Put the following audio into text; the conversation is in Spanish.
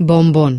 bombón.